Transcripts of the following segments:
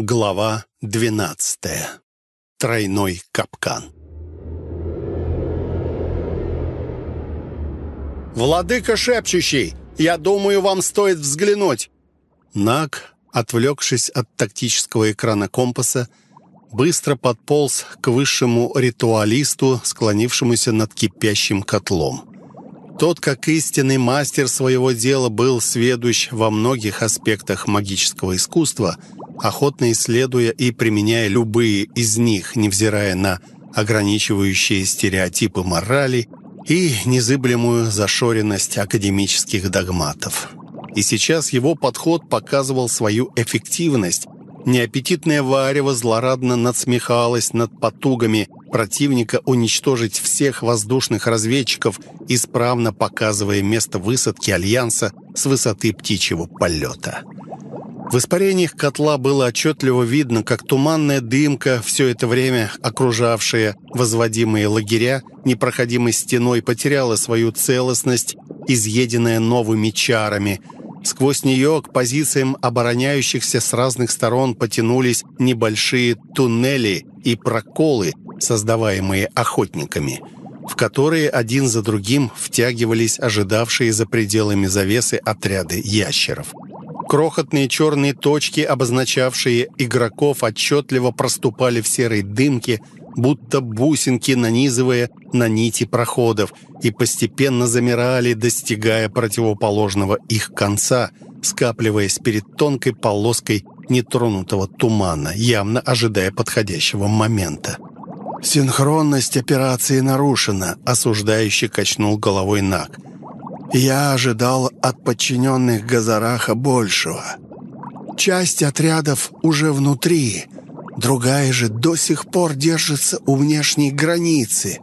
Глава 12. Тройной капкан. «Владыка шепчущий! Я думаю, вам стоит взглянуть!» Наг, отвлекшись от тактического экрана компаса, быстро подполз к высшему ритуалисту, склонившемуся над кипящим котлом. Тот, как истинный мастер своего дела, был сведущ во многих аспектах магического искусства – охотно исследуя и применяя любые из них, невзирая на ограничивающие стереотипы морали и незыблемую зашоренность академических догматов. И сейчас его подход показывал свою эффективность. Неаппетитная варево злорадно надсмехалась над потугами противника уничтожить всех воздушных разведчиков, исправно показывая место высадки Альянса с высоты птичьего полета. В испарениях котла было отчетливо видно, как туманная дымка, все это время окружавшая возводимые лагеря, непроходимой стеной потеряла свою целостность, изъеденная новыми чарами. Сквозь нее к позициям обороняющихся с разных сторон потянулись небольшие туннели и проколы, создаваемые охотниками, в которые один за другим втягивались ожидавшие за пределами завесы отряды ящеров. Крохотные черные точки, обозначавшие игроков, отчетливо проступали в серой дымке, будто бусинки, нанизывая на нити проходов, и постепенно замирали, достигая противоположного их конца, скапливаясь перед тонкой полоской нетронутого тумана, явно ожидая подходящего момента. «Синхронность операции нарушена», — осуждающе качнул головой Нак. Я ожидал от подчиненных Газараха большего. Часть отрядов уже внутри, другая же до сих пор держится у внешней границы.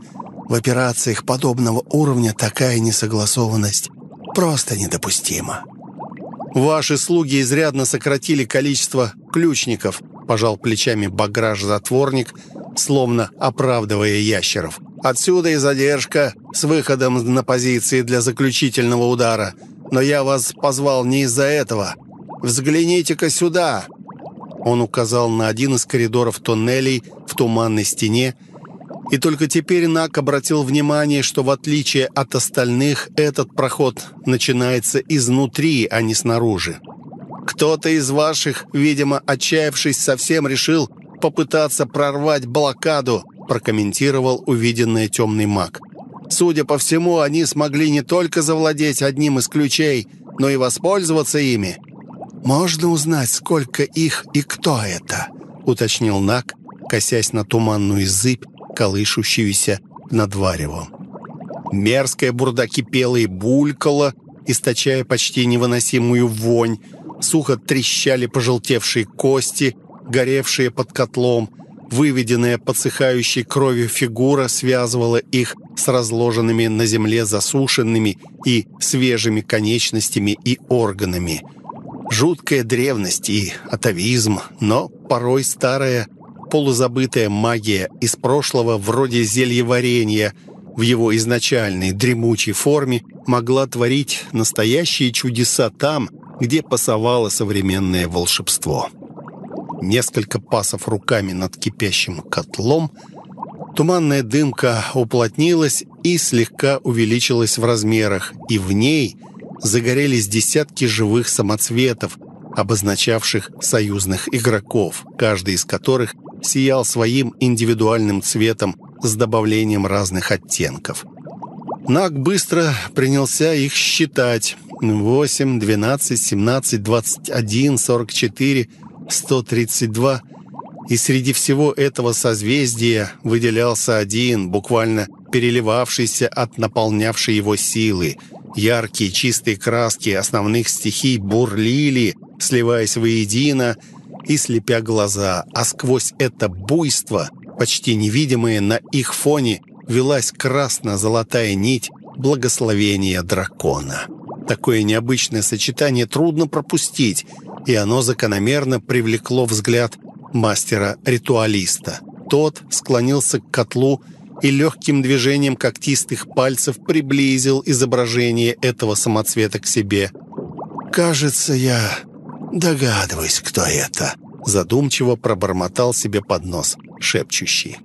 В операциях подобного уровня такая несогласованность просто недопустима. «Ваши слуги изрядно сократили количество ключников», пожал плечами баграж-затворник, словно оправдывая ящеров. Отсюда и задержка с выходом на позиции для заключительного удара. Но я вас позвал не из-за этого. Взгляните-ка сюда!» Он указал на один из коридоров туннелей в туманной стене, и только теперь Нак обратил внимание, что в отличие от остальных, этот проход начинается изнутри, а не снаружи. Кто-то из ваших, видимо, отчаявшись, совсем решил попытаться прорвать блокаду, прокомментировал увиденное темный маг. Судя по всему, они смогли не только завладеть одним из ключей, но и воспользоваться ими. «Можно узнать, сколько их и кто это?» — уточнил Нак, косясь на туманную зыбь, колышущуюся над варевом. Мерзкая бурда кипела и булькала, источая почти невыносимую вонь. Сухо трещали пожелтевшие кости, горевшие под котлом — Выведенная подсыхающей кровью фигура связывала их с разложенными на земле засушенными и свежими конечностями и органами. Жуткая древность и атовизм, но порой старая полузабытая магия из прошлого вроде зельеварения в его изначальной дремучей форме могла творить настоящие чудеса там, где пасовало современное волшебство. Несколько пасов руками над кипящим котлом, туманная дымка уплотнилась и слегка увеличилась в размерах, и в ней загорелись десятки живых самоцветов, обозначавших союзных игроков, каждый из которых сиял своим индивидуальным цветом с добавлением разных оттенков. Наг быстро принялся их считать. 8, 12, 17, 21, 44, 132, и среди всего этого созвездия выделялся один, буквально переливавшийся от наполнявшей его силы. Яркие чистые краски основных стихий бурлили, сливаясь воедино и слепя глаза, а сквозь это буйство, почти невидимое на их фоне, велась красно-золотая нить благословения дракона. Такое необычное сочетание трудно пропустить, и оно закономерно привлекло взгляд мастера-ритуалиста. Тот склонился к котлу и легким движением когтистых пальцев приблизил изображение этого самоцвета к себе. «Кажется, я догадываюсь, кто это», Задумчиво пробормотал себе под нос, шепчущий.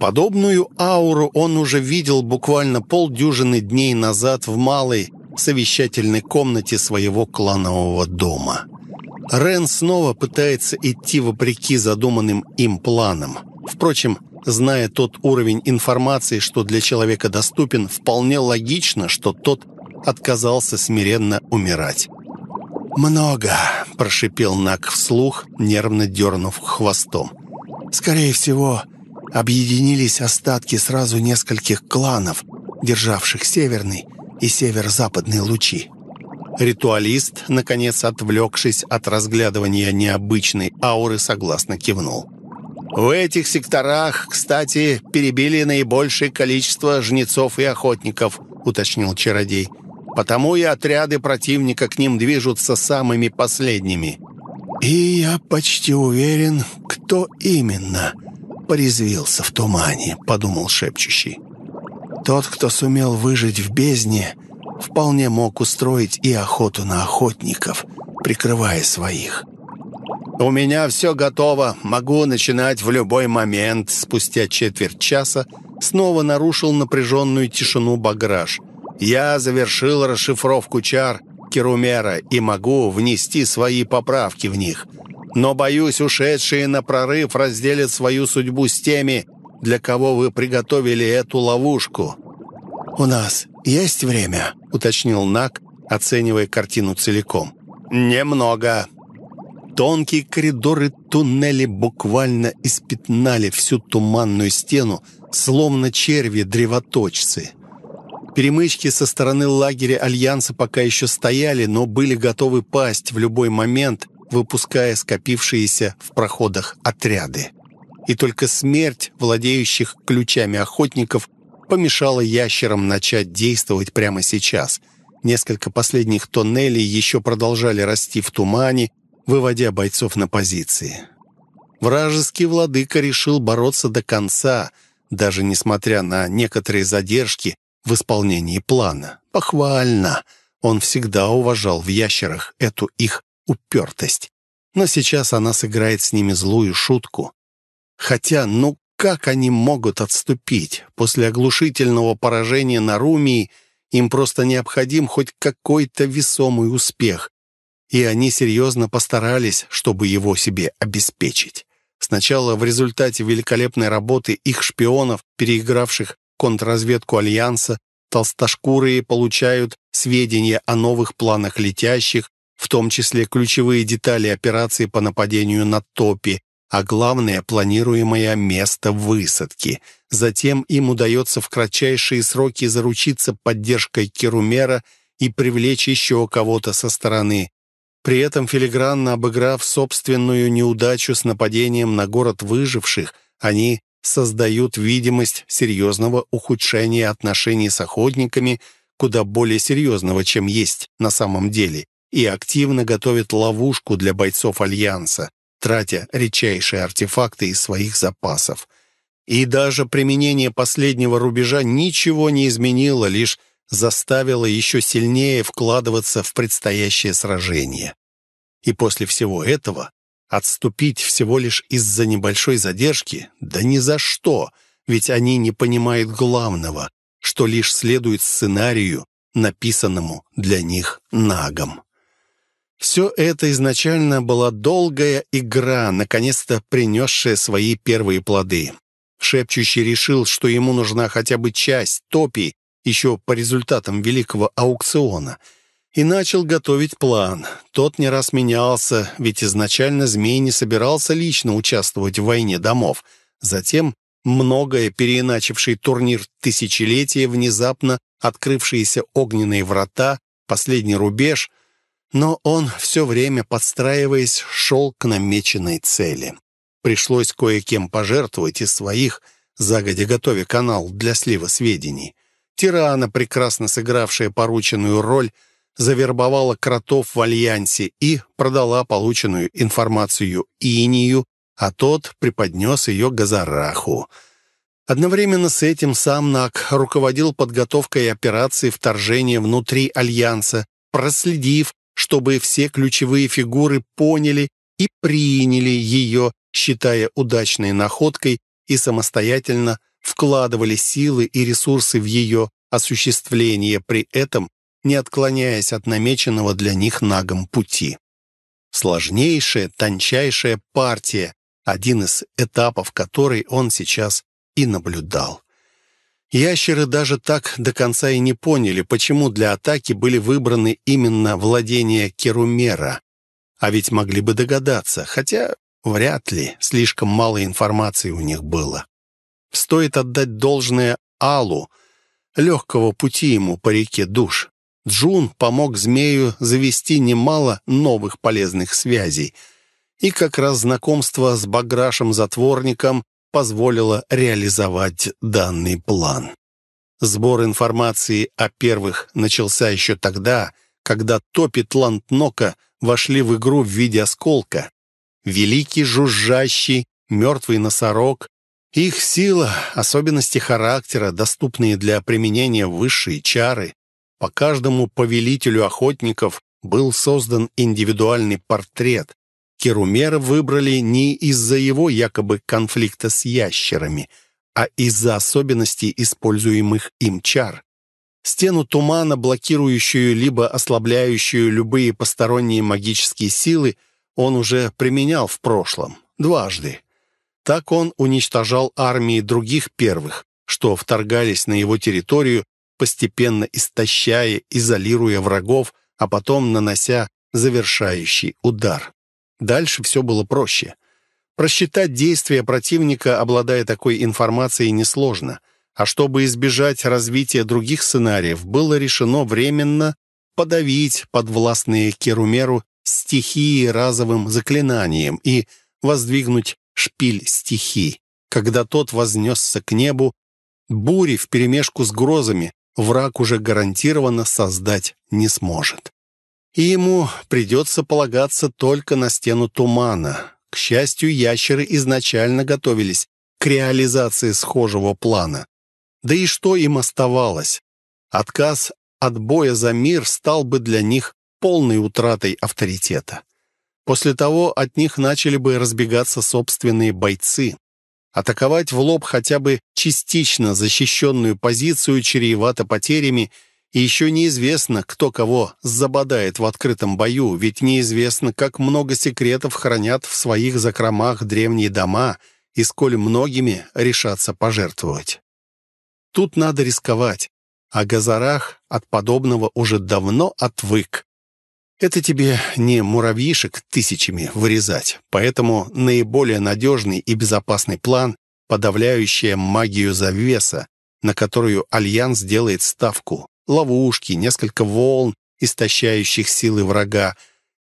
Подобную ауру он уже видел буквально полдюжины дней назад в малой совещательной комнате своего кланового дома. Рен снова пытается идти вопреки задуманным им планам. Впрочем, зная тот уровень информации, что для человека доступен, вполне логично, что тот отказался смиренно умирать. «Много», – прошипел Нак вслух, нервно дернув хвостом. «Скорее всего, объединились остатки сразу нескольких кланов, державших северный и северо-западные лучи. Ритуалист, наконец отвлекшись от разглядывания необычной ауры, согласно кивнул. «В этих секторах, кстати, перебили наибольшее количество жнецов и охотников», — уточнил чародей. «Потому и отряды противника к ним движутся самыми последними». «И я почти уверен, кто именно порезвился в тумане», — подумал шепчущий. «Тот, кто сумел выжить в бездне, вполне мог устроить и охоту на охотников, прикрывая своих». «У меня все готово, могу начинать в любой момент», спустя четверть часа снова нарушил напряженную тишину баграж. «Я завершил расшифровку чар Керумера и могу внести свои поправки в них но, боюсь, ушедшие на прорыв разделят свою судьбу с теми, для кого вы приготовили эту ловушку». «У нас есть время?» — уточнил Нак, оценивая картину целиком. «Немного». Тонкие коридоры туннели буквально испятнали всю туманную стену, словно черви-древоточцы. Перемычки со стороны лагеря Альянса пока еще стояли, но были готовы пасть в любой момент, выпуская скопившиеся в проходах отряды. И только смерть владеющих ключами охотников помешала ящерам начать действовать прямо сейчас. Несколько последних тоннелей еще продолжали расти в тумане, выводя бойцов на позиции. Вражеский владыка решил бороться до конца, даже несмотря на некоторые задержки в исполнении плана. Похвально! Он всегда уважал в ящерах эту их упертость. Но сейчас она сыграет с ними злую шутку. Хотя, ну как они могут отступить? После оглушительного поражения на Румии им просто необходим хоть какой-то весомый успех. И они серьезно постарались, чтобы его себе обеспечить. Сначала в результате великолепной работы их шпионов, переигравших контрразведку Альянса, толстошкурые получают сведения о новых планах летящих, в том числе ключевые детали операции по нападению на Топи, а главное – планируемое место высадки. Затем им удается в кратчайшие сроки заручиться поддержкой Керумера и привлечь еще кого-то со стороны. При этом филигранно обыграв собственную неудачу с нападением на город выживших, они создают видимость серьезного ухудшения отношений с охотниками, куда более серьезного, чем есть на самом деле и активно готовит ловушку для бойцов Альянса, тратя редчайшие артефакты из своих запасов. И даже применение последнего рубежа ничего не изменило, лишь заставило еще сильнее вкладываться в предстоящее сражение. И после всего этого отступить всего лишь из-за небольшой задержки? Да ни за что, ведь они не понимают главного, что лишь следует сценарию, написанному для них нагом. Все это изначально была долгая игра, наконец-то принесшая свои первые плоды. Шепчущий решил, что ему нужна хотя бы часть топи еще по результатам великого аукциона, и начал готовить план. Тот не раз менялся, ведь изначально Змей не собирался лично участвовать в войне домов. Затем многое переиначивший турнир тысячелетия, внезапно открывшиеся огненные врата, последний рубеж — но он все время, подстраиваясь, шел к намеченной цели. Пришлось кое-кем пожертвовать из своих, загодя готовя канал для слива сведений. Тирана, прекрасно сыгравшая порученную роль, завербовала кротов в Альянсе и продала полученную информацию Инию, а тот преподнес ее Газараху. Одновременно с этим сам Нак руководил подготовкой операции вторжения внутри Альянса, проследив, чтобы все ключевые фигуры поняли и приняли ее, считая удачной находкой, и самостоятельно вкладывали силы и ресурсы в ее осуществление, при этом не отклоняясь от намеченного для них нагом пути. Сложнейшая, тончайшая партия, один из этапов которой он сейчас и наблюдал. Ящеры даже так до конца и не поняли, почему для атаки были выбраны именно владения Керумера. А ведь могли бы догадаться, хотя вряд ли, слишком мало информации у них было. Стоит отдать должное Алу, легкого пути ему по реке душ. Джун помог змею завести немало новых полезных связей, и как раз знакомство с Баграшем-затворником позволило реализовать данный план. Сбор информации о первых начался еще тогда, когда топи Тлантнока вошли в игру в виде осколка. Великий жужжащий, мертвый носорог, их сила, особенности характера, доступные для применения высшие чары, по каждому повелителю охотников был создан индивидуальный портрет. Керумера выбрали не из-за его якобы конфликта с ящерами, а из-за особенностей используемых им чар. Стену тумана, блокирующую либо ослабляющую любые посторонние магические силы, он уже применял в прошлом, дважды. Так он уничтожал армии других первых, что вторгались на его территорию постепенно истощая, изолируя врагов, а потом нанося завершающий удар. Дальше все было проще. Просчитать действия противника, обладая такой информацией, несложно. А чтобы избежать развития других сценариев, было решено временно подавить подвластные Керумеру стихии разовым заклинанием и воздвигнуть шпиль стихий. Когда тот вознесся к небу, бури вперемешку с грозами враг уже гарантированно создать не сможет. И ему придется полагаться только на стену тумана. К счастью, ящеры изначально готовились к реализации схожего плана. Да и что им оставалось? Отказ от боя за мир стал бы для них полной утратой авторитета. После того от них начали бы разбегаться собственные бойцы. Атаковать в лоб хотя бы частично защищенную позицию чревато потерями, и еще неизвестно, кто кого забодает в открытом бою, ведь неизвестно, как много секретов хранят в своих закромах древние дома и сколь многими решатся пожертвовать. Тут надо рисковать, а Газарах от подобного уже давно отвык. Это тебе не муравьишек тысячами вырезать, поэтому наиболее надежный и безопасный план — подавляющая магию завеса, на которую Альянс делает ставку, ловушки, несколько волн, истощающих силы врага,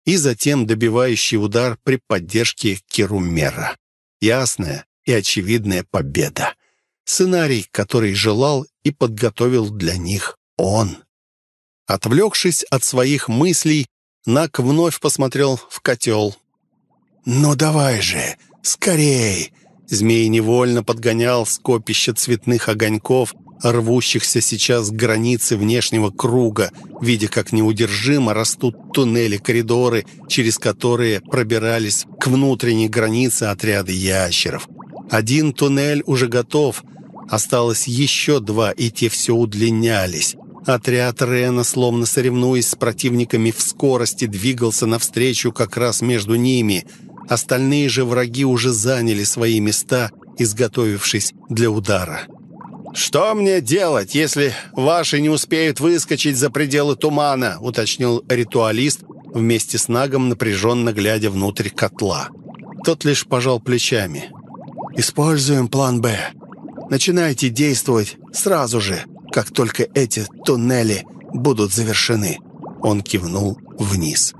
и затем добивающий удар при поддержке Керумера. Ясная и очевидная победа. Сценарий, который желал и подготовил для них он. Отвлекшись от своих мыслей, Нак вновь посмотрел в котел. «Ну давай же, скорей!» Змей невольно подгонял скопище цветных огоньков, рвущихся сейчас к границе внешнего круга, видя, как неудержимо растут туннели-коридоры, через которые пробирались к внутренней границе отряды ящеров. Один туннель уже готов, осталось еще два, и те все удлинялись. Отряд Рена, словно соревнуясь с противниками в скорости, двигался навстречу как раз между ними. Остальные же враги уже заняли свои места, изготовившись для удара. «Что мне делать, если ваши не успеют выскочить за пределы тумана?» уточнил ритуалист, вместе с Нагом напряженно глядя внутрь котла. Тот лишь пожал плечами. «Используем план «Б». Начинайте действовать сразу же как только эти туннели будут завершены». Он кивнул вниз.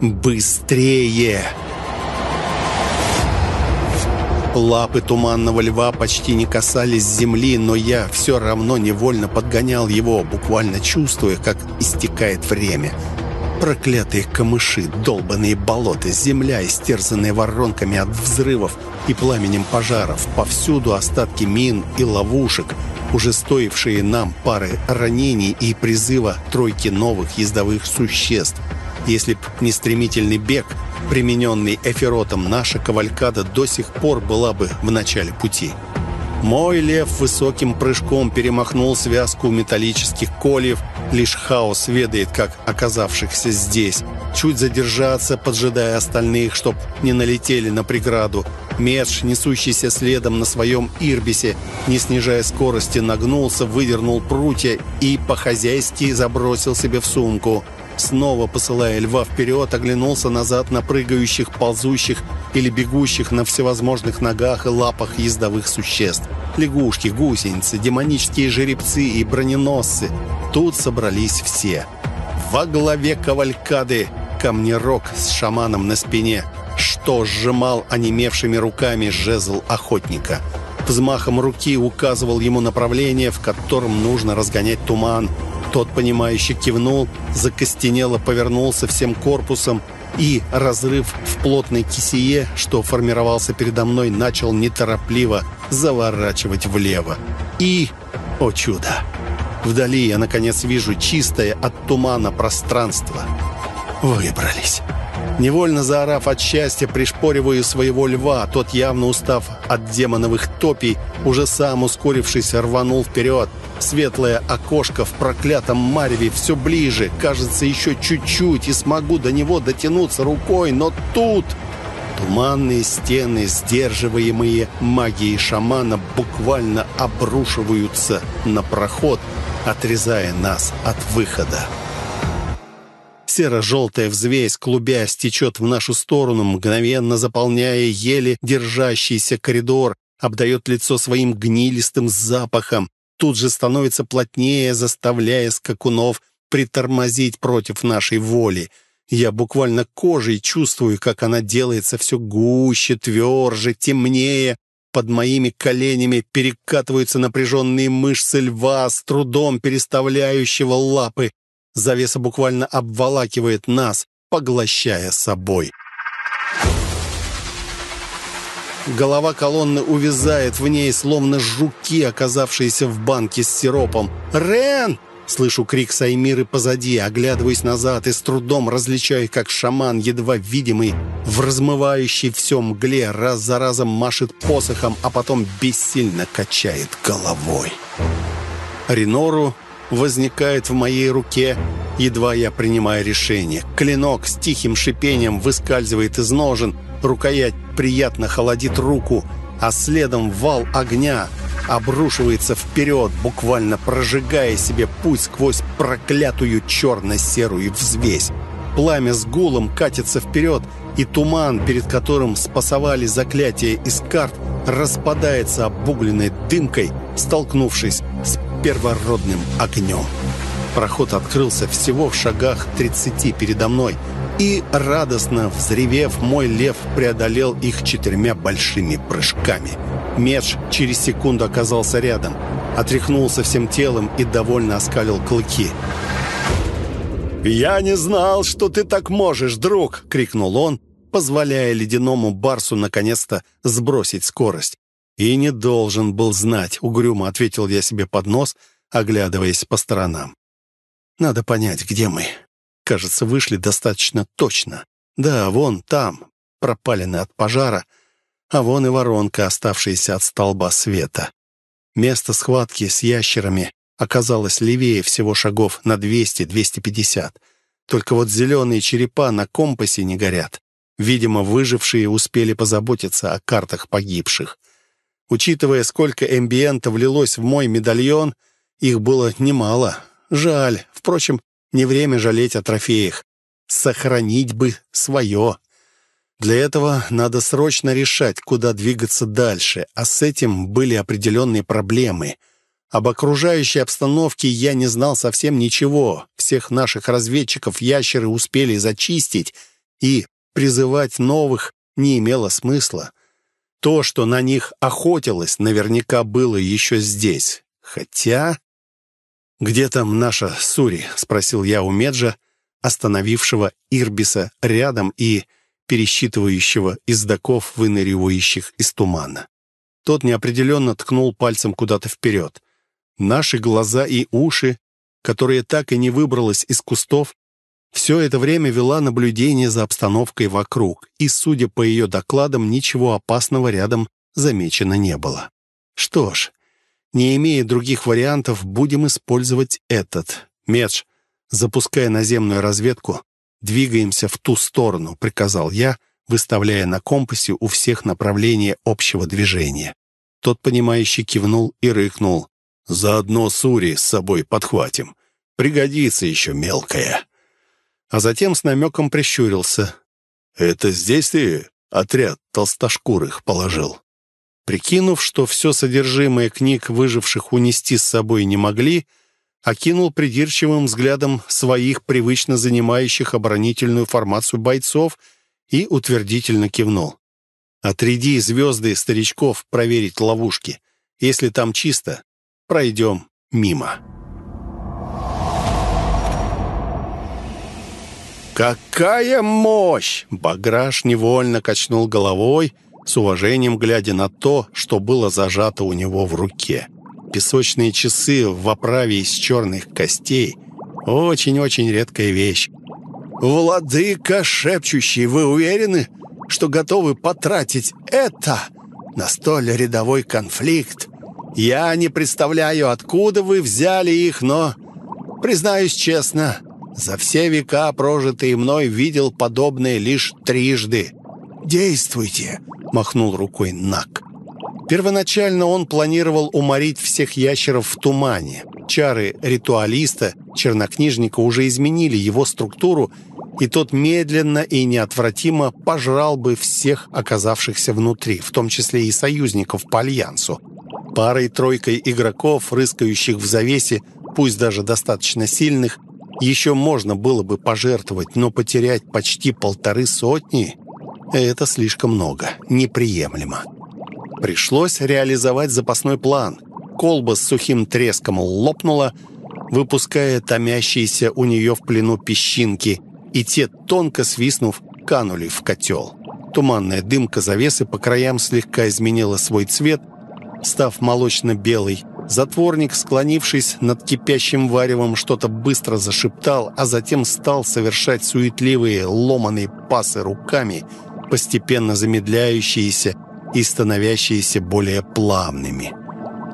«Быстрее!» Лапы туманного льва почти не касались земли, но я все равно невольно подгонял его, буквально чувствуя, как истекает время. Проклятые камыши, долбанные болота, земля, истерзанная воронками от взрывов и пламенем пожаров. Повсюду остатки мин и ловушек, уже стоившие нам пары ранений и призыва тройки новых ездовых существ. Если б не стремительный бег, примененный Эфиротом, наша кавалькада до сих пор была бы в начале пути. Мой лев высоким прыжком перемахнул связку металлических кольев. Лишь хаос ведает, как оказавшихся здесь. Чуть задержаться, поджидая остальных, чтоб не налетели на преграду. Медж, несущийся следом на своем ирбисе, не снижая скорости, нагнулся, выдернул прутья и по-хозяйски забросил себе в сумку. Снова посылая льва вперед, оглянулся назад на прыгающих, ползущих или бегущих на всевозможных ногах и лапах ездовых существ. Лягушки, гусеницы, демонические жеребцы и броненосцы. Тут собрались все. Во главе кавалькады камнерок с шаманом на спине, что сжимал онемевшими руками жезл охотника. Взмахом руки указывал ему направление, в котором нужно разгонять туман, тот, понимающе кивнул, закостенело повернулся всем корпусом и, разрыв в плотной кисее, что формировался передо мной, начал неторопливо заворачивать влево. И, о чудо, вдали я, наконец, вижу чистое от тумана пространство. Выбрались. Невольно заорав от счастья, пришпориваю своего льва. Тот, явно устав от демоновых топий, уже сам, ускорившись, рванул вперед. Светлое окошко в проклятом мареве все ближе. Кажется, еще чуть-чуть, и смогу до него дотянуться рукой. Но тут... Туманные стены, сдерживаемые магией шамана, буквально обрушиваются на проход, отрезая нас от выхода. Серо-желтая взвесь, клубясь, течет в нашу сторону, мгновенно заполняя еле держащийся коридор, обдает лицо своим гнилистым запахом, тут же становится плотнее, заставляя скакунов притормозить против нашей воли. Я буквально кожей чувствую, как она делается все гуще, тверже, темнее. Под моими коленями перекатываются напряженные мышцы льва, с трудом переставляющего лапы. Завеса буквально обволакивает нас, поглощая собой. Голова колонны увязает в ней, словно жуки, оказавшиеся в банке с сиропом. «Рен!» Слышу крик Саймиры позади, оглядываясь назад и с трудом различаю, как шаман, едва видимый, в размывающей все мгле, раз за разом машет посохом, а потом бессильно качает головой. Ринору возникает в моей руке, едва я принимаю решение. Клинок с тихим шипением выскальзывает из ножен, рукоять приятно холодит руку, а следом вал огня обрушивается вперед, буквально прожигая себе путь сквозь проклятую черно-серую взвесь. Пламя с гулом катится вперед, и туман, перед которым спасовали заклятия из карт, распадается обугленной дымкой, столкнувшись с первородным огнем. Проход открылся всего в шагах 30 передо мной, и, радостно взревев, мой лев преодолел их четырьмя большими прыжками. Меч через секунду оказался рядом, отряхнулся всем телом и довольно оскалил клыки. «Я не знал, что ты так можешь, друг!» — крикнул он, позволяя ледяному барсу наконец-то сбросить скорость. «И не должен был знать», — угрюмо ответил я себе под нос, оглядываясь по сторонам. «Надо понять, где мы. Кажется, вышли достаточно точно. Да, вон там, пропалены от пожара, а вон и воронка, оставшаяся от столба света. Место схватки с ящерами оказалось левее всего шагов на 200-250. Только вот зеленые черепа на компасе не горят. Видимо, выжившие успели позаботиться о картах погибших. Учитывая, сколько эмбиента влилось в мой медальон, их было немало. Жаль. Впрочем, не время жалеть о трофеях. Сохранить бы свое. Для этого надо срочно решать, куда двигаться дальше, а с этим были определенные проблемы. Об окружающей обстановке я не знал совсем ничего. Всех наших разведчиков ящеры успели зачистить, и призывать новых не имело смысла. То, что на них охотилось, наверняка было еще здесь. Хотя... «Где там наша Сури?» — спросил я у Меджа, остановившего Ирбиса рядом и пересчитывающего издаков, выныривающих из тумана. Тот неопределенно ткнул пальцем куда-то вперед. Наши глаза и уши, которые так и не выбралась из кустов, все это время вела наблюдение за обстановкой вокруг, и, судя по ее докладам, ничего опасного рядом замечено не было. Что ж, не имея других вариантов, будем использовать этот. Медж, запуская наземную разведку, двигаемся в ту сторону, приказал я, выставляя на компасе у всех направление общего движения. Тот, понимающий, кивнул и рыкнул. «Заодно Сури с собой подхватим. Пригодится еще мелкая» а затем с намеком прищурился. «Это здесь ты отряд толстошкурых положил?» Прикинув, что все содержимое книг выживших унести с собой не могли, окинул придирчивым взглядом своих привычно занимающих оборонительную формацию бойцов и утвердительно кивнул. «Отряди звезды старичков проверить ловушки. Если там чисто, пройдем мимо». «Какая мощь!» Баграш невольно качнул головой, с уважением глядя на то, что было зажато у него в руке. Песочные часы в оправе из черных костей — очень-очень редкая вещь. «Владыка шепчущий, вы уверены, что готовы потратить это на столь рядовой конфликт? Я не представляю, откуда вы взяли их, но, признаюсь честно, за все века, прожитые мной, видел подобное лишь трижды. «Действуйте!» — махнул рукой Нак. Первоначально он планировал уморить всех ящеров в тумане. Чары ритуалиста, чернокнижника, уже изменили его структуру, и тот медленно и неотвратимо пожрал бы всех оказавшихся внутри, в том числе и союзников по Альянсу. Парой-тройкой игроков, рыскающих в завесе, пусть даже достаточно сильных, еще можно было бы пожертвовать, но потерять почти полторы сотни – это слишком много, неприемлемо. Пришлось реализовать запасной план. Колба с сухим треском лопнула, выпуская томящиеся у нее в плену песчинки, и те, тонко свистнув, канули в котел. Туманная дымка завесы по краям слегка изменила свой цвет, став молочно-белой, Затворник, склонившись над кипящим варевом, что-то быстро зашептал, а затем стал совершать суетливые ломаные пасы руками, постепенно замедляющиеся и становящиеся более плавными.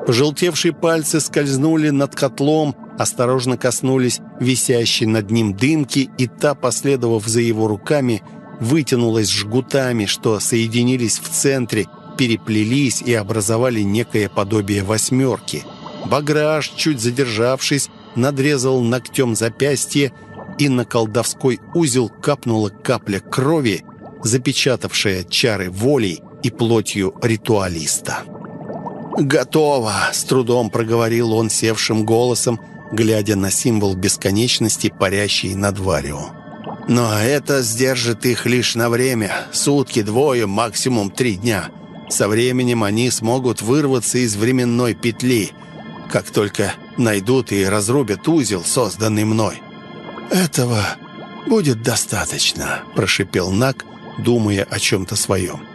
Пожелтевшие пальцы скользнули над котлом, осторожно коснулись висящей над ним дымки, и та, последовав за его руками, вытянулась жгутами, что соединились в центре переплелись и образовали некое подобие восьмерки. Баграж, чуть задержавшись, надрезал ногтем запястье, и на колдовской узел капнула капля крови, запечатавшая чары волей и плотью ритуалиста. «Готово!» — с трудом проговорил он севшим голосом, глядя на символ бесконечности, парящий над Варио. «Но это сдержит их лишь на время, сутки, двое, максимум три дня. Со временем они смогут вырваться из временной петли, как только найдут и разрубят узел, созданный мной. «Этого будет достаточно», — прошипел Нак, думая о чем-то своем.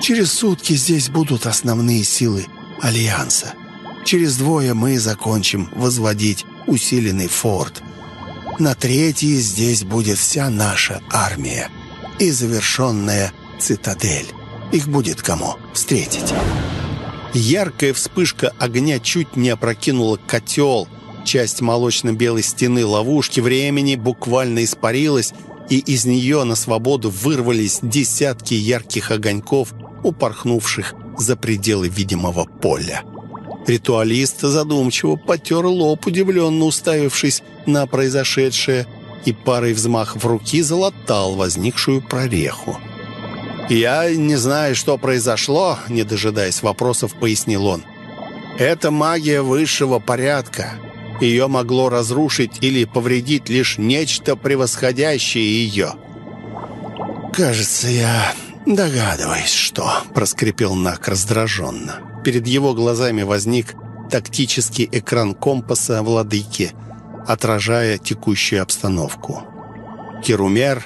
«Через сутки здесь будут основные силы Альянса. Через двое мы закончим возводить усиленный форт. На третьей здесь будет вся наша армия и завершенная цитадель. Их будет кому встретить. Яркая вспышка огня чуть не опрокинула котел. Часть молочно-белой стены ловушки времени буквально испарилась, и из нее на свободу вырвались десятки ярких огоньков, упорхнувших за пределы видимого поля. Ритуалист задумчиво потер лоб, удивленно уставившись на произошедшее, и парой взмахов руки залатал возникшую прореху. «Я не знаю, что произошло», — не дожидаясь вопросов, пояснил он. «Это магия высшего порядка. Ее могло разрушить или повредить лишь нечто превосходящее ее». «Кажется, я догадываюсь, что», — проскрипел Нак раздраженно. Перед его глазами возник тактический экран компаса владыки, отражая текущую обстановку. Керумер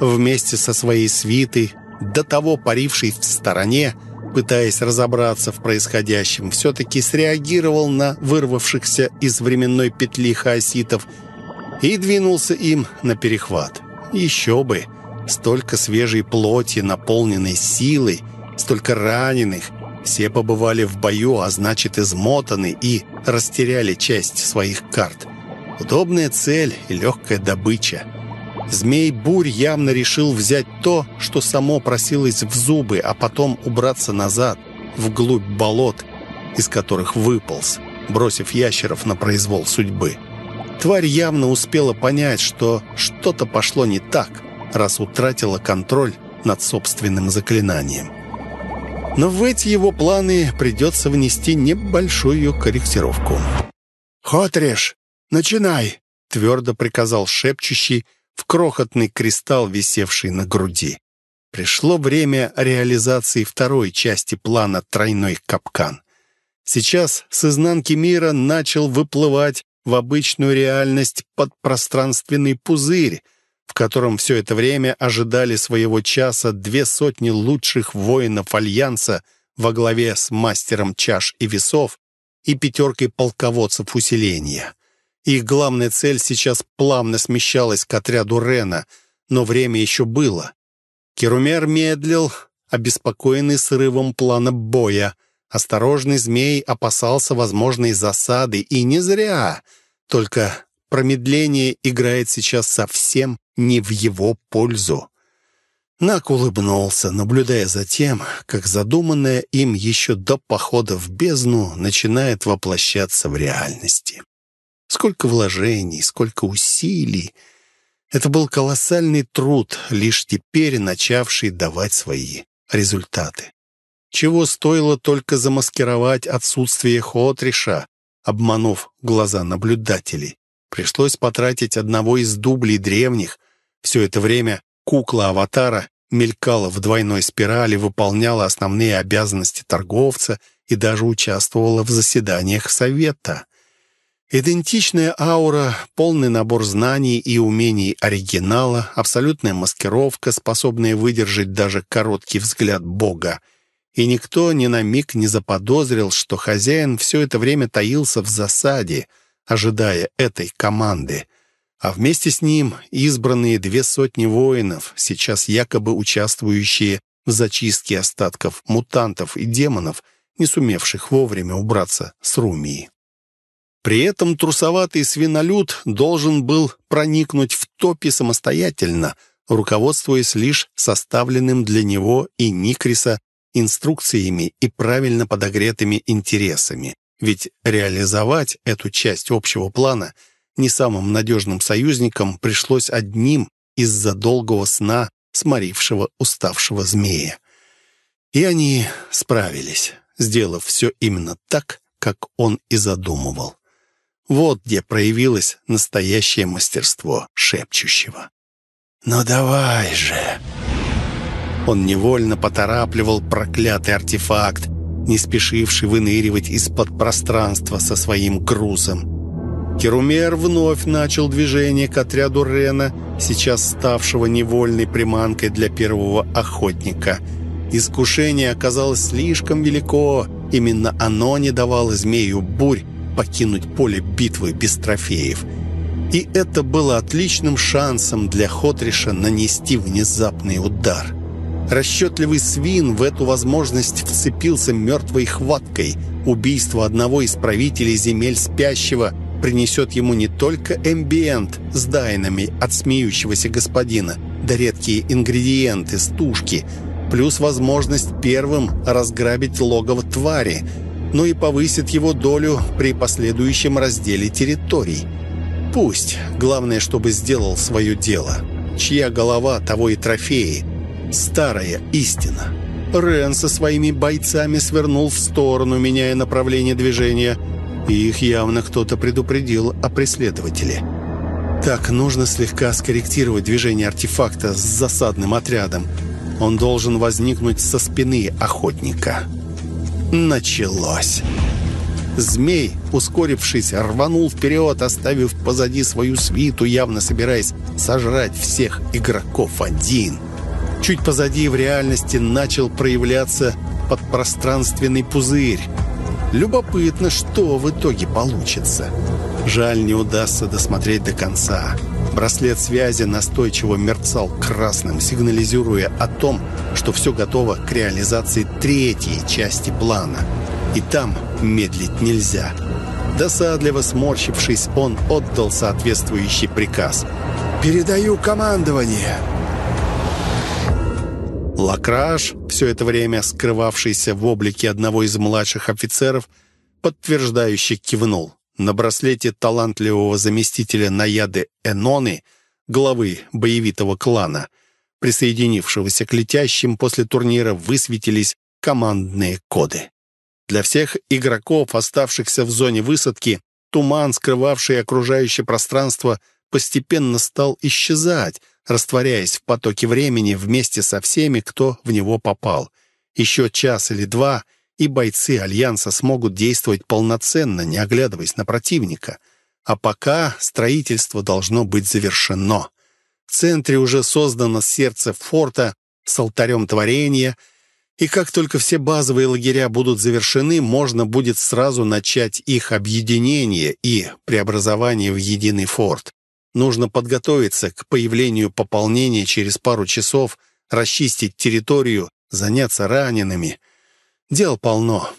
вместе со своей свитой, до того паривший в стороне, пытаясь разобраться в происходящем, все-таки среагировал на вырвавшихся из временной петли хаоситов и двинулся им на перехват. Еще бы! Столько свежей плоти, наполненной силой, столько раненых. Все побывали в бою, а значит измотаны и растеряли часть своих карт. Удобная цель и легкая добыча. Змей-бурь явно решил взять то, что само просилось в зубы, а потом убраться назад, вглубь болот, из которых выполз, бросив ящеров на произвол судьбы. Тварь явно успела понять, что что-то пошло не так, раз утратила контроль над собственным заклинанием. Но в эти его планы придется внести небольшую корректировку. «Хотреш, начинай!» — твердо приказал шепчущий, в крохотный кристалл, висевший на груди. Пришло время реализации второй части плана «Тройной капкан». Сейчас с изнанки мира начал выплывать в обычную реальность подпространственный пузырь, в котором все это время ожидали своего часа две сотни лучших воинов Альянса во главе с мастером чаш и весов и пятеркой полководцев усиления. Их главная цель сейчас плавно смещалась к отряду Рена, но время еще было. Керумер медлил, обеспокоенный срывом плана боя. Осторожный змей опасался возможной засады, и не зря. Только промедление играет сейчас совсем не в его пользу. Нак улыбнулся, наблюдая за тем, как задуманное им еще до похода в бездну начинает воплощаться в реальности. Сколько вложений, сколько усилий. Это был колоссальный труд, лишь теперь начавший давать свои результаты. Чего стоило только замаскировать отсутствие Хотриша, обманув глаза наблюдателей. Пришлось потратить одного из дублей древних. Все это время кукла аватара мелькала в двойной спирали, выполняла основные обязанности торговца и даже участвовала в заседаниях совета. Идентичная аура, полный набор знаний и умений оригинала, абсолютная маскировка, способная выдержать даже короткий взгляд Бога. И никто ни на миг не заподозрил, что хозяин все это время таился в засаде, ожидая этой команды. А вместе с ним избранные две сотни воинов, сейчас якобы участвующие в зачистке остатков мутантов и демонов, не сумевших вовремя убраться с Румии. При этом трусоватый свинолюд должен был проникнуть в топи самостоятельно, руководствуясь лишь составленным для него и Никриса инструкциями и правильно подогретыми интересами. Ведь реализовать эту часть общего плана не самым надежным союзникам пришлось одним из-за долгого сна сморившего уставшего змея. И они справились, сделав все именно так, как он и задумывал. Вот где проявилось настоящее мастерство шепчущего. «Ну давай же!» Он невольно поторапливал проклятый артефакт, не спешивший выныривать из-под пространства со своим грузом. Керумер вновь начал движение к отряду Рена, сейчас ставшего невольной приманкой для первого охотника. Искушение оказалось слишком велико, именно оно не давало змею бурь покинуть поле битвы без трофеев. И это было отличным шансом для Хотриша нанести внезапный удар. Расчетливый свин в эту возможность вцепился мертвой хваткой. Убийство одного из правителей земель спящего принесет ему не только эмбиент с дайнами от смеющегося господина, да редкие ингредиенты, стушки, плюс возможность первым разграбить логово твари – но и повысит его долю при последующем разделе территорий. Пусть, главное, чтобы сделал свое дело. Чья голова, того и трофеи. Старая истина. Рен со своими бойцами свернул в сторону, меняя направление движения. Их явно кто-то предупредил о преследователе. Так, нужно слегка скорректировать движение артефакта с засадным отрядом. Он должен возникнуть со спины охотника. Началось. Змей, ускорившись, рванул вперед, оставив позади свою свиту, явно собираясь сожрать всех игроков один. Чуть позади в реальности начал проявляться подпространственный пузырь. Любопытно, что в итоге получится. Жаль, не удастся досмотреть до конца. Браслет связи настойчиво мерцал красным, сигнализируя о том, что все готово к реализации третьей части плана. И там медлить нельзя. Досадливо сморщившись, он отдал соответствующий приказ. «Передаю командование!» Лакраш, все это время скрывавшийся в облике одного из младших офицеров, подтверждающе кивнул. На браслете талантливого заместителя Наяды Эноны, главы боевитого клана, присоединившегося к летящим после турнира, высветились командные коды. Для всех игроков, оставшихся в зоне высадки, туман, скрывавший окружающее пространство, постепенно стал исчезать, растворяясь в потоке времени вместе со всеми, кто в него попал. Еще час или два — и бойцы Альянса смогут действовать полноценно, не оглядываясь на противника. А пока строительство должно быть завершено. В центре уже создано сердце форта с алтарем творения, и как только все базовые лагеря будут завершены, можно будет сразу начать их объединение и преобразование в единый форт. Нужно подготовиться к появлению пополнения через пару часов, расчистить территорию, заняться ранеными, Дел полно.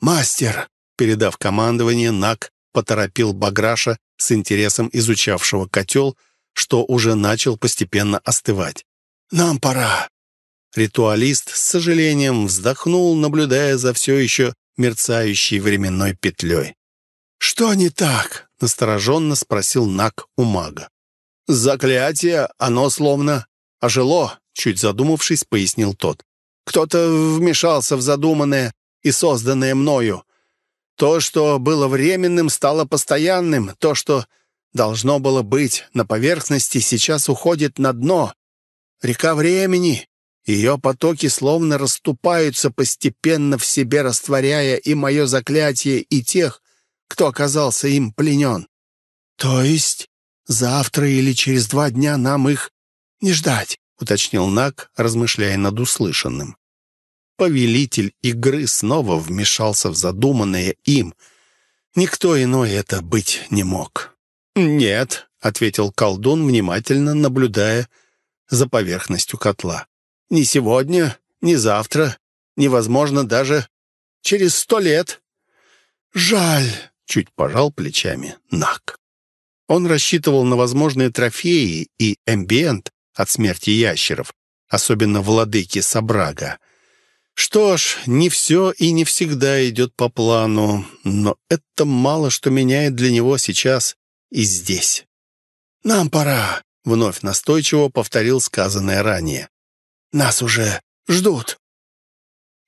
«Мастер!» Передав командование, Нак поторопил Баграша с интересом изучавшего котел, что уже начал постепенно остывать. «Нам пора!» Ритуалист с сожалением вздохнул, наблюдая за все еще мерцающей временной петлей. «Что не так?» — настороженно спросил Нак у мага. «Заклятие, оно словно ожило», — чуть задумавшись, пояснил тот. Кто-то вмешался в задуманное и созданное мною. То, что было временным, стало постоянным. То, что должно было быть на поверхности, сейчас уходит на дно. Река времени. Ее потоки словно расступаются, постепенно в себе растворяя и мое заклятие, и тех, кто оказался им пленен. То есть завтра или через два дня нам их не ждать, уточнил Нак, размышляя над услышанным повелитель игры снова вмешался в задуманное им. Никто иной это быть не мог. «Нет», — ответил колдун, внимательно наблюдая за поверхностью котла. «Ни сегодня, ни завтра, невозможно даже через сто лет». «Жаль», — чуть пожал плечами Нак. Он рассчитывал на возможные трофеи и эмбиент от смерти ящеров, особенно владыки Сабрага. Что ж, не все и не всегда идет по плану, но это мало что меняет для него сейчас и здесь. «Нам пора», — вновь настойчиво повторил сказанное ранее. «Нас уже ждут».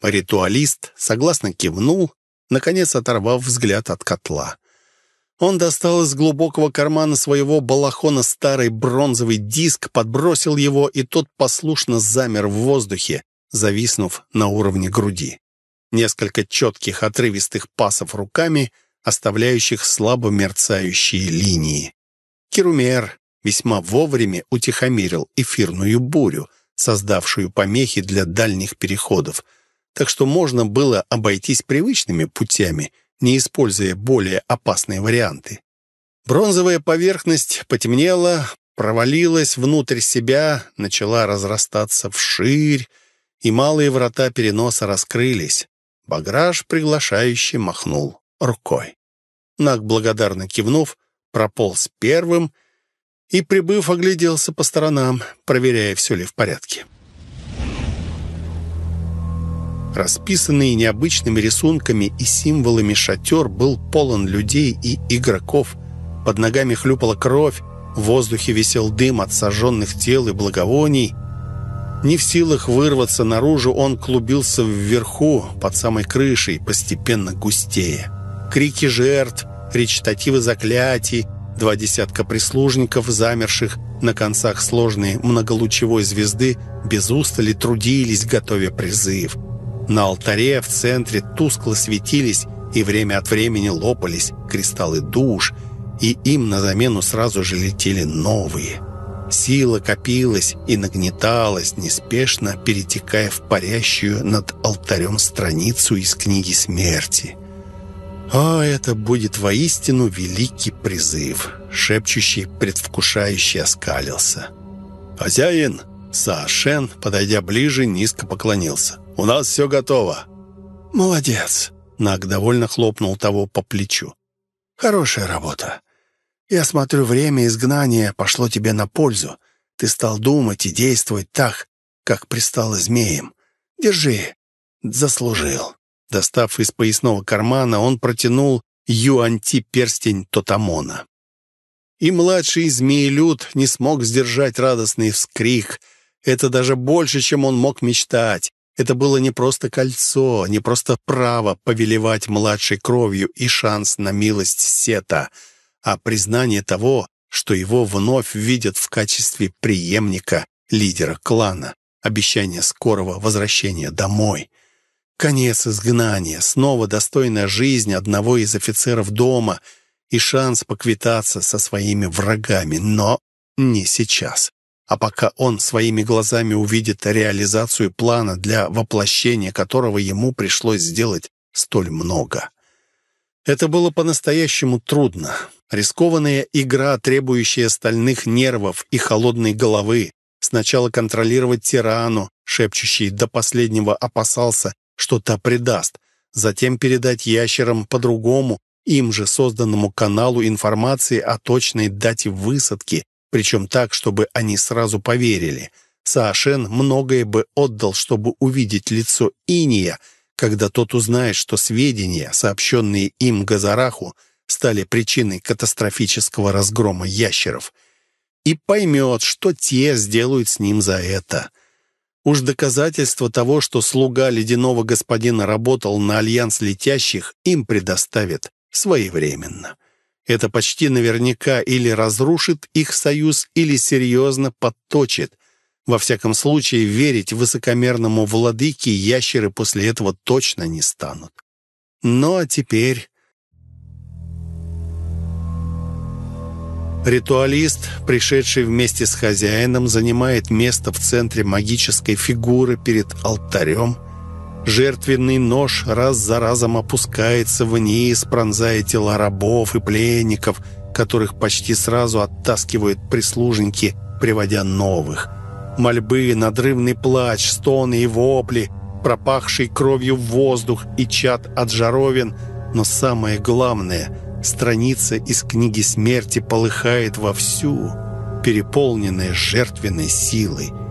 Ритуалист согласно кивнул, наконец оторвав взгляд от котла. Он достал из глубокого кармана своего балахона старый бронзовый диск, подбросил его, и тот послушно замер в воздухе, зависнув на уровне груди. Несколько четких отрывистых пасов руками, оставляющих слабо мерцающие линии. Керумер весьма вовремя утихомирил эфирную бурю, создавшую помехи для дальних переходов, так что можно было обойтись привычными путями, не используя более опасные варианты. Бронзовая поверхность потемнела, провалилась внутрь себя, начала разрастаться вширь, и малые врата переноса раскрылись. Баграж приглашающе махнул рукой. Наг, благодарно кивнув, прополз первым и, прибыв, огляделся по сторонам, проверяя, все ли в порядке. Расписанный необычными рисунками и символами шатер был полон людей и игроков. Под ногами хлюпала кровь, в воздухе висел дым от сожженных тел и благовоний. Не в силах вырваться наружу, он клубился вверху, под самой крышей, постепенно густее. Крики жертв, речитативы заклятий, два десятка прислужников, замерших на концах сложной многолучевой звезды, без устали трудились, готовя призыв. На алтаре в центре тускло светились и время от времени лопались кристаллы душ, и им на замену сразу же летели новые. Сила копилась и нагнеталась, неспешно перетекая в парящую над алтарем страницу из книги смерти. О, это будет воистину великий призыв, шепчущий, предвкушающий оскалился. «Хозяин!» Саошен, подойдя ближе, низко поклонился. «У нас все готово». «Молодец!» Наг довольно хлопнул того по плечу. «Хорошая работа. Я смотрю, время изгнания пошло тебе на пользу. Ты стал думать и действовать так, как пристало змеем. Держи. Заслужил». Достав из поясного кармана, он протянул юанти перстень Тотамона. И младший змеелюд не смог сдержать радостный вскрик. Это даже больше, чем он мог мечтать. Это было не просто кольцо, не просто право повелевать младшей кровью и шанс на милость Сета, а признание того, что его вновь видят в качестве преемника лидера клана, обещание скорого возвращения домой. Конец изгнания, снова достойная жизнь одного из офицеров дома и шанс поквитаться со своими врагами, но не сейчас а пока он своими глазами увидит реализацию плана, для воплощения которого ему пришлось сделать столь много. Это было по-настоящему трудно. Рискованная игра, требующая стальных нервов и холодной головы. Сначала контролировать тирану, шепчущий до последнего опасался, что та предаст. Затем передать ящерам по-другому, им же созданному каналу информации о точной дате высадки причем так, чтобы они сразу поверили. Саошен многое бы отдал, чтобы увидеть лицо Иния, когда тот узнает, что сведения, сообщенные им Газараху, стали причиной катастрофического разгрома ящеров, и поймет, что те сделают с ним за это. Уж доказательство того, что слуга ледяного господина работал на альянс летящих, им предоставят своевременно. Это почти наверняка или разрушит их союз, или серьезно подточит. Во всяком случае, верить высокомерному владыке ящеры после этого точно не станут. Ну а теперь... Ритуалист, пришедший вместе с хозяином, занимает место в центре магической фигуры перед алтарем – Жертвенный нож раз за разом опускается вниз, пронзая тела рабов и пленников, которых почти сразу оттаскивают прислужники, приводя новых. Мольбы, надрывный плач, стоны и вопли, пропахший кровью воздух и чад от жаровин, но самое главное — страница из книги смерти полыхает вовсю, переполненная жертвенной силой —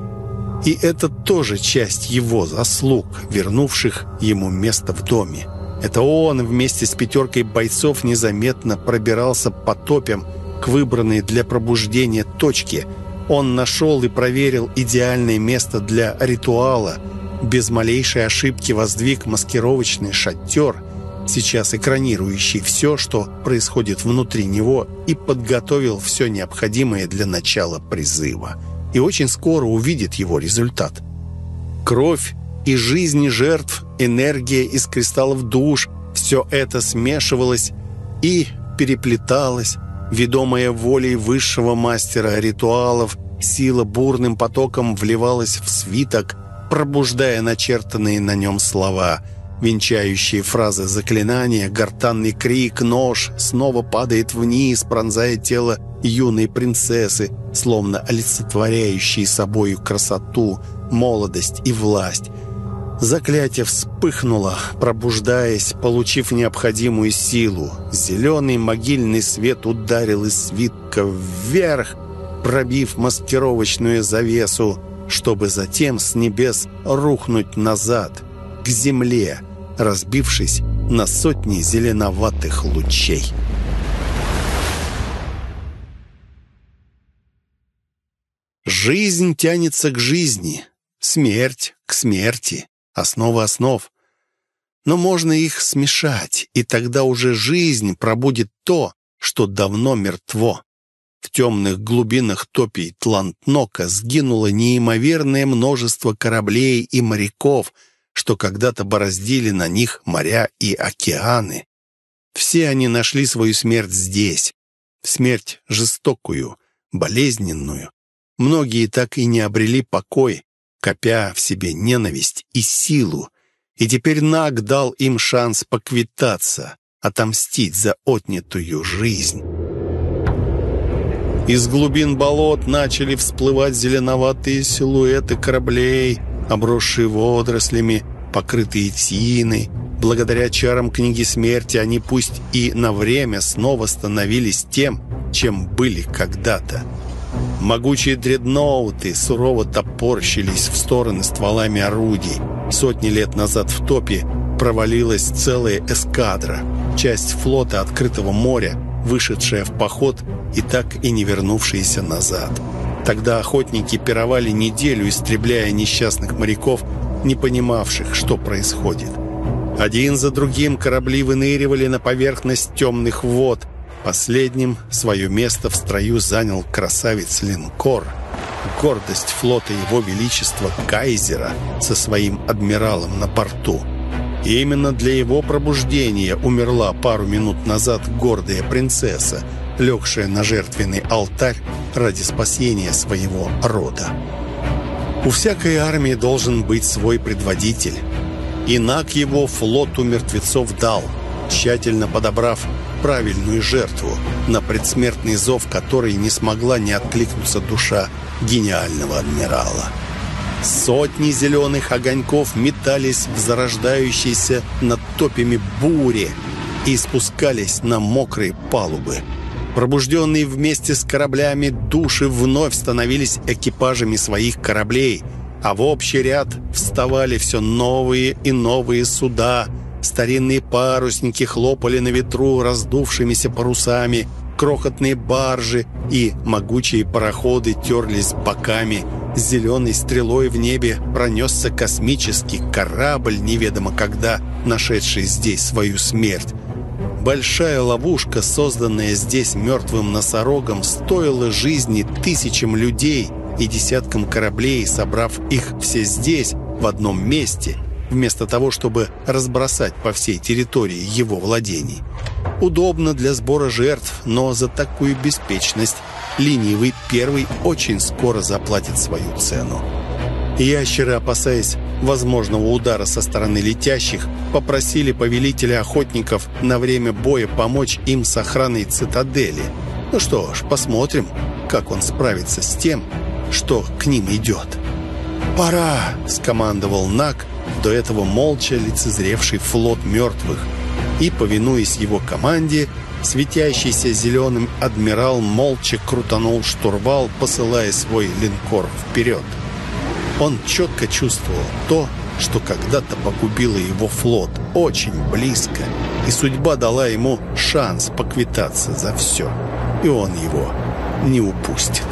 и это тоже часть его заслуг, вернувших ему место в доме. Это он вместе с пятеркой бойцов незаметно пробирался по топям к выбранной для пробуждения точке. Он нашел и проверил идеальное место для ритуала. Без малейшей ошибки воздвиг маскировочный шатер, сейчас экранирующий все, что происходит внутри него, и подготовил все необходимое для начала призыва. И очень скоро увидит его результат. Кровь и жизни жертв, энергия из кристаллов душ – все это смешивалось и переплеталось, ведомая волей высшего мастера ритуалов, сила бурным потоком вливалась в свиток, пробуждая начертанные на нем слова – Венчающие фразы заклинания, гортанный крик, нож снова падает вниз, пронзая тело юной принцессы, словно олицетворяющие собою красоту, молодость и власть. Заклятие вспыхнуло, пробуждаясь, получив необходимую силу. Зеленый могильный свет ударил из свитка вверх, пробив маскировочную завесу, чтобы затем с небес рухнуть назад, к земле, разбившись на сотни зеленоватых лучей. Жизнь тянется к жизни, смерть к смерти, основа основ. Но можно их смешать, и тогда уже жизнь пробудет то, что давно мертво. В темных глубинах топий Тлантнока сгинуло неимоверное множество кораблей и моряков – что когда-то бороздили на них моря и океаны. Все они нашли свою смерть здесь. Смерть жестокую, болезненную. Многие так и не обрели покой, копя в себе ненависть и силу. И теперь Наг дал им шанс поквитаться, отомстить за отнятую жизнь. Из глубин болот начали всплывать зеленоватые силуэты кораблей, обросшие водорослями, покрытые тиной. Благодаря чарам книги смерти они пусть и на время снова становились тем, чем были когда-то. Могучие дредноуты сурово топорщились в стороны стволами орудий. Сотни лет назад в топе провалилась целая эскадра, часть флота открытого моря, вышедшая в поход и так и не вернувшаяся назад. Тогда охотники пировали неделю, истребляя несчастных моряков, не понимавших, что происходит. Один за другим корабли выныривали на поверхность темных вод. Последним свое место в строю занял красавец-линкор. Гордость флота Его Величества Кайзера со своим адмиралом на борту. И именно для его пробуждения умерла пару минут назад гордая принцесса, легшая на жертвенный алтарь ради спасения своего рода. У всякой армии должен быть свой предводитель. Инак его флоту мертвецов дал, тщательно подобрав правильную жертву, на предсмертный зов которой не смогла не откликнуться душа гениального адмирала. Сотни зеленых огоньков метались в зарождающейся над топями буре и спускались на мокрые палубы. Пробужденные вместе с кораблями души вновь становились экипажами своих кораблей, а в общий ряд вставали все новые и новые суда. Старинные парусники хлопали на ветру раздувшимися парусами, крохотные баржи и могучие пароходы терлись боками – Зеленой стрелой в небе пронесся космический корабль, неведомо когда нашедший здесь свою смерть. Большая ловушка, созданная здесь мертвым носорогом, стоила жизни тысячам людей и десяткам кораблей, собрав их все здесь, в одном месте, вместо того, чтобы разбросать по всей территории его владений. Удобно для сбора жертв, но за такую беспечность ленивый первый очень скоро заплатит свою цену. Ящеры, опасаясь возможного удара со стороны летящих, попросили повелителя охотников на время боя помочь им с охраной цитадели. Ну что ж, посмотрим, как он справится с тем, что к ним идет. «Пора!» — скомандовал Нак, до этого молча лицезревший флот мертвых, и, повинуясь его команде, Светящийся зеленым адмирал молча крутанул штурвал, посылая свой линкор вперед. Он четко чувствовал то, что когда-то погубило его флот, очень близко, и судьба дала ему шанс поквитаться за все, и он его не упустит».